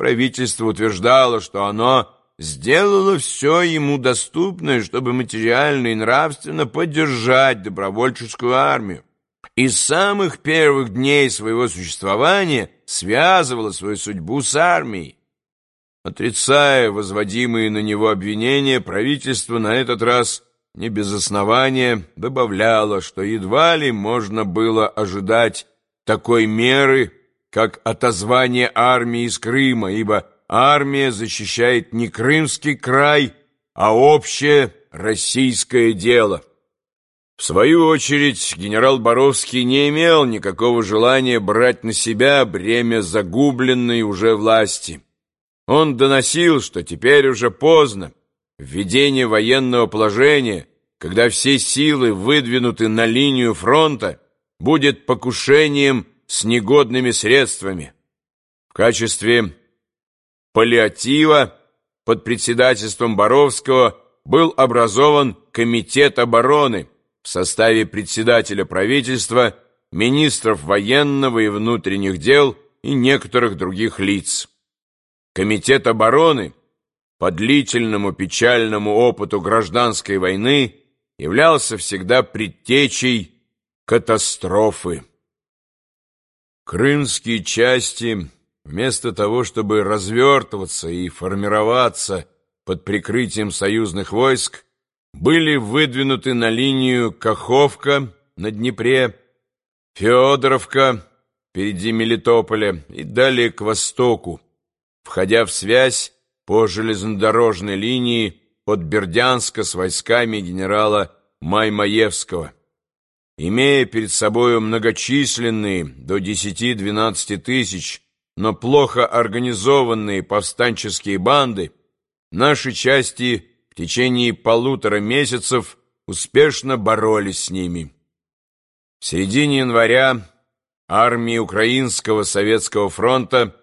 правительство утверждало, что оно сделало все ему доступное, чтобы материально и нравственно поддержать добровольческую армию. И с самых первых дней своего существования связывало свою судьбу с армией. Отрицая возводимые на него обвинения, правительство на этот раз не без основания добавляло, что едва ли можно было ожидать такой меры, как отозвание армии из Крыма, ибо армия защищает не Крымский край, а общее российское дело. В свою очередь, генерал Боровский не имел никакого желания брать на себя бремя загубленной уже власти. Он доносил, что теперь уже поздно. Введение военного положения, когда все силы выдвинуты на линию фронта, будет покушением с негодными средствами. В качестве паллиатива под председательством Боровского был образован Комитет обороны в составе председателя правительства, министров военного и внутренних дел и некоторых других лиц. Комитет обороны по длительному печальному опыту гражданской войны являлся всегда предтечей катастрофы. Крымские части, вместо того, чтобы развертываться и формироваться под прикрытием союзных войск, были выдвинуты на линию Каховка на Днепре, Федоровка впереди Мелитополя и далее к востоку, входя в связь по железнодорожной линии от Бердянска с войсками генерала Маймаевского. Имея перед собой многочисленные, до 10-12 тысяч, но плохо организованные повстанческие банды, наши части в течение полутора месяцев успешно боролись с ними. В середине января армии Украинского Советского фронта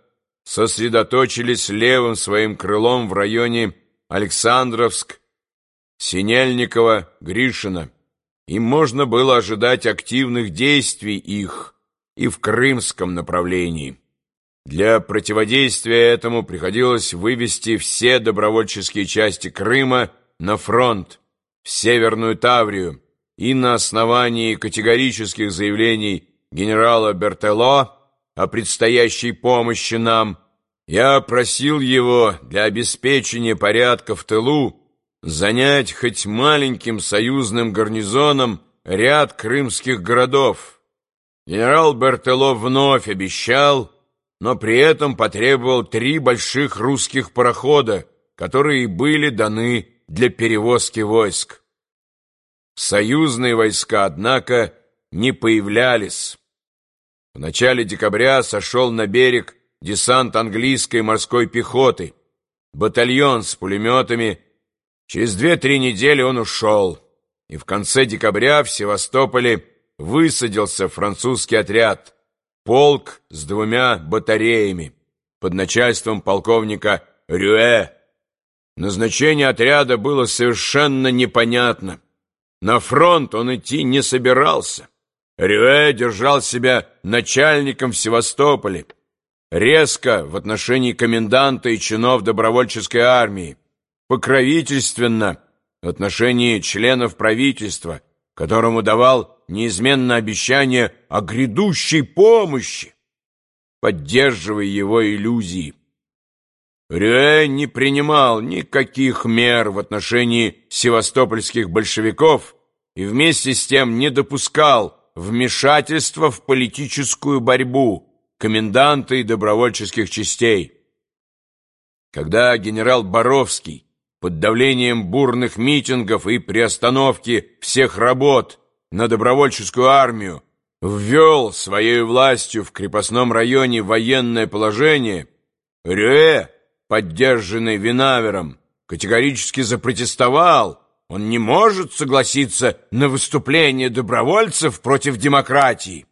сосредоточились левым своим крылом в районе Александровск, Синельникова, Гришина. Им можно было ожидать активных действий их и в крымском направлении. Для противодействия этому приходилось вывести все добровольческие части Крыма на фронт, в Северную Таврию, и на основании категорических заявлений генерала Бертело о предстоящей помощи нам, я просил его для обеспечения порядка в тылу занять хоть маленьким союзным гарнизоном ряд крымских городов. Генерал Бертело вновь обещал, но при этом потребовал три больших русских парохода, которые были даны для перевозки войск. Союзные войска, однако, не появлялись. В начале декабря сошел на берег десант английской морской пехоты, батальон с пулеметами. Через две-три недели он ушел, и в конце декабря в Севастополе высадился французский отряд, полк с двумя батареями под начальством полковника Рюэ. Назначение отряда было совершенно непонятно. На фронт он идти не собирался. Рюэ держал себя начальником в Севастополе, резко в отношении коменданта и чинов добровольческой армии, покровительственно в отношении членов правительства, которому давал неизменно обещание о грядущей помощи, поддерживая его иллюзии. Рюэ не принимал никаких мер в отношении севастопольских большевиков и вместе с тем не допускал вмешательства в политическую борьбу коменданта и добровольческих частей. Когда генерал Боровский под давлением бурных митингов и приостановки всех работ на добровольческую армию ввел своей властью в крепостном районе военное положение, Рюэ поддержанный Винавером, категорически запротестовал. Он не может согласиться на выступление добровольцев против демократии.